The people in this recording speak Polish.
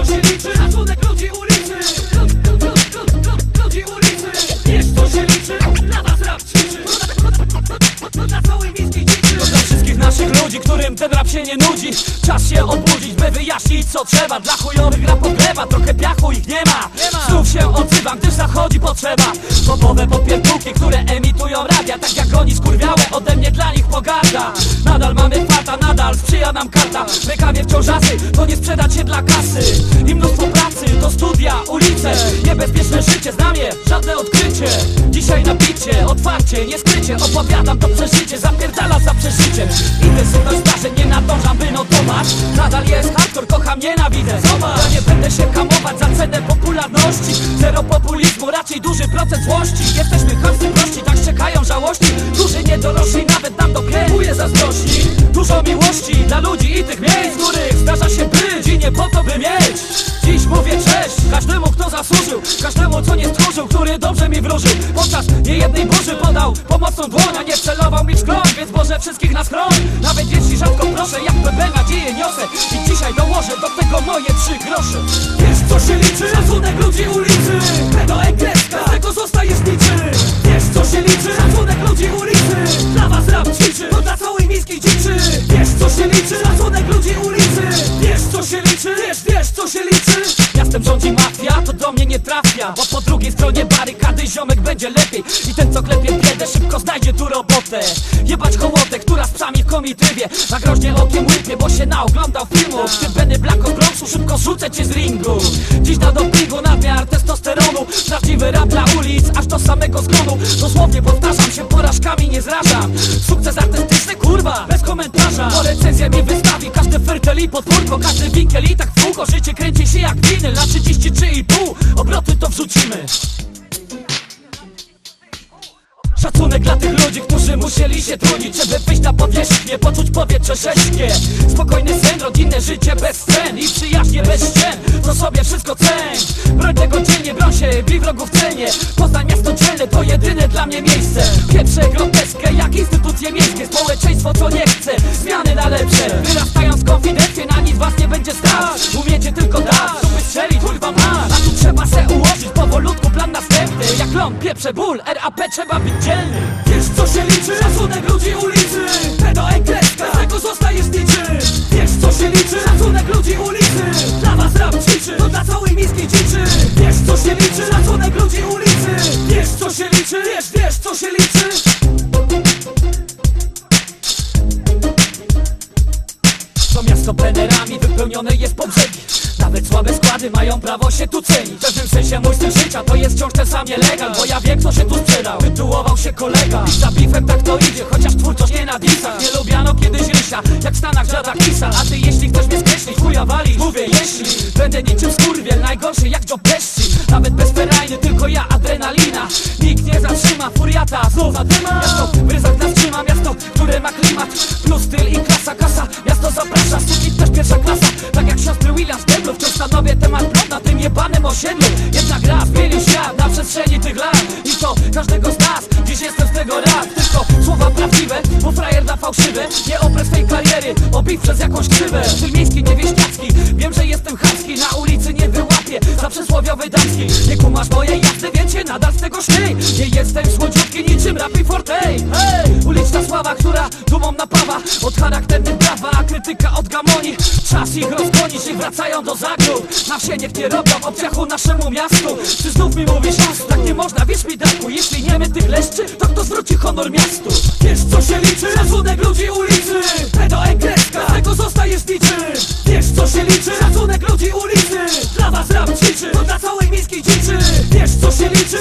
to Dla wszystkich naszych ludzi, którym ten rap się nie nudzi. Czas się obudzić, by wyjaśnić co trzeba. Dla chujowych rap odlewa, trochę piachu ich nie ma. Znów się odzywam, gdyż zachodzi potrzeba. Popowe popierdółki, które emitują radia Tak jak oni skurwiałe, ode mnie dla nich pogarda. Nadal mamy nam karta Mykanie wciąż asy, to nie sprzedać się dla kasy. I mnóstwo pracy, to studia, ulice Niebezpieczne życie, znam je, żadne odkrycie. Dzisiaj na bicie, otwarcie, nie skrycie Opowiadam to przeżycie, zapierdala za przeżyciem Intensywność zdarzeń nie nadążam by notować. Nadal jest hardcore, kocham, nienawidzę. Zobacz, ja nie będę się hamować za cenę popularności. Zero populizmu, raczej duży procent złości. Jesteśmy chamscy prości, tak czekają żałości. Duży niedorośli, nawet nam dokreuje zazdrości. Dużo miłości dla ludzi i tych miejsc, których zdarza się być I nie po to by mieć. Dziś mówię cześć każdemu kto zasłużył Każdemu co nie stworzył, który dobrze mi wróżył. Podczas niejednej burzy podał pomocną dłoń A nie celował mi w skroń, więc Boże wszystkich na skroń. Nawet jeśli rzadko proszę, jak PB nadzieję niosę I dzisiaj dołożę do tego moje trzy grosze. Wiesz co się liczy? Szacunek ludzi ulicy. Pedo ekreska, z tego zostajesz niczy. Wiesz co się liczy? Szacunek ludzi ulicy. Dla was rap ćwiczy, to dla całej co się liczy? Szacunek ludzi ulicy. Wiesz co się liczy? Wiesz, wiesz co się liczy? Miastem rządzi mafia, to do mnie nie trafia Bo po drugiej stronie barykady ziomek będzie lepiej. I ten co klepie biedę szybko znajdzie tu robotę. Jebać hołotę, która z psami w komitywie Na groźnie okiem łypie, bo się naoglądał filmów Ty Benny Black od szybko rzucę cię z ringu. Dziś na dopingu nadmiar testosteronu. Prawdziwy rap dla aż do samego zgonu. Dosłownie powtarzam się, porażkami nie zrażam. Sukces artystyczny, kurwa, bez komentarza. Bo recenzja mi wystawi każdy fertel i podwórko Każdy winkiel i tak w kółko. Życie kręci się jak winyl na 33,5 Obroty to wrzucimy. Szacunek dla tych ludzi, którzy musieli się trudzić Żeby wyjść na powierzchnię, poczuć powietrze rzeźkie Spokojny sen, rodzinne życie bez scen I przyjaźnie bez ścien, to sobie wszystko ceń Broń tego dziennie, broń się, bij wrogów celnie Poznań miasto dzielne, to jedyne dla mnie miejsce. Pieprze groteskę, jak instytucje miejskie. Społeczeństwo co nie chce, zmiany na lepsze. Wyrastając konfidencje, na nic was nie będzie stać Umiecie tylko dać, tu strzelić, kurwa masz. A tu trzeba se ułożyć powolutku plan następny. Jak ląd, pieprze, ból, RAP trzeba być dzielny. Wiesz co się liczy? Szacunek ludzi ulicy. Pedo ekreska, z tego zostajesz niczy. Wiesz co się liczy? Szacunek ludzi ulicy plenerami wypełnione jest po brzegi. Nawet słabe składy mają prawo się tu cenić. W pewnym sensie mój styl życia to jest wciąż ten sam nielegal Bo ja wiem kto się tu sprzedał, tytułował się kolega. I za bifem tak to idzie, chociaż twórczość nie na Nie lubiano kiedyś rysia, jak w Stanach żadna kisa A ty jeśli chcesz mnie skreślić, chuja walić Mówię jeśli, będę niczym skurwiel Najgorszy jak Joe Pesci. Nawet bez ferajny, tylko ja adrenalina. Nikt nie zatrzyma, furiata znów zadyma Miasto w ryzach nas trzyma, miasto, które ma klimat. Plus styl i klasa, kasa, miasto zaprasza Suki pierwsza klasa, tak jak siostry Williams Deblu Wciąż stanowię temat plot na tym jebanym osiedlu. Jedna gra zmienił świat na przestrzeni tych lat I to każdego z nas, dziś jestem z tego rad Tylko słowa prawdziwe, bo frajer da fałszywe. Nie opres tej kariery, obić przez jakąś krzywę. Styl miejski, niewieściacki, wiem, że jestem chamski Na ulicy nie wyłapię, za przysłowiowy damski. Nie kumasz mojej jazdy, więc się nadal z tego śmiej. Nie jestem słodziutki niczym rapi fortej Hej, uliczna sława, która dumą napawa Od charakternych prawa, a krytyka od gamonii Czas ich rozgonić i wracają do zagród Na wsie niech nie robią obciachu naszemu miastu Czy znów mi mówisz, tak nie można, wierz mi Darku Jeśli nie my tych leszczy, to kto zwróci honor miastu? Wiesz co się liczy? Szacunek ludzi ulicy Pedo ekreska, z tego zostajesz niczy Wiesz co się liczy? Szacunek ludzi ulicy Dla was rap ćwiczy, to dla całej miejskiej dziczy Wiesz co się liczy?